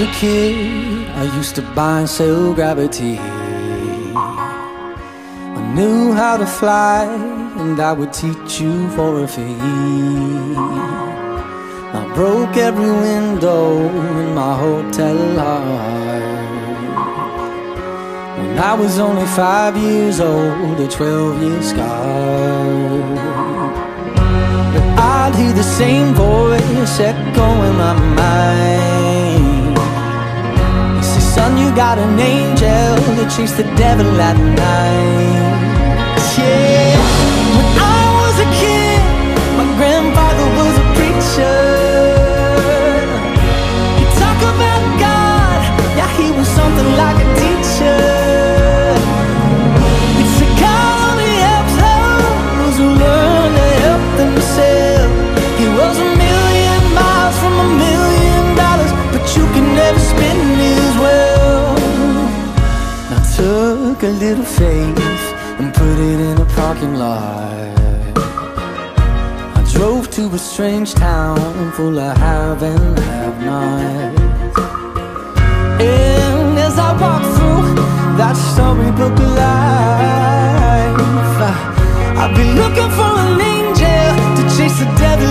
a kid, I used to buy and sell gravity. I knew how to fly, and I would teach you for a fee. I broke every window in my hotel heart. When I was only five years old, a 12 year scar. But I'd hear the same voice echo in my mind. Son, you got an angel that chased the devil at night. Yeah. Took a little faith and put it in a parking lot. I drove to a strange town full of have and have nots. And as I walked through that storybook life, I've been looking for an angel to chase the devil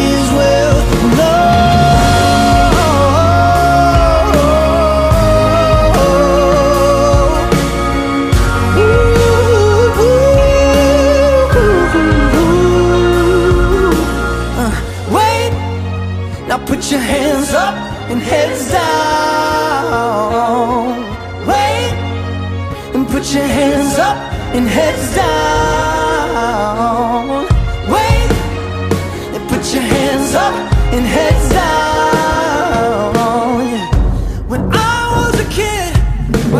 Put your hands up and heads down. Wait and put your hands up and heads down. Wait and put your hands up and heads down. When I was a kid, my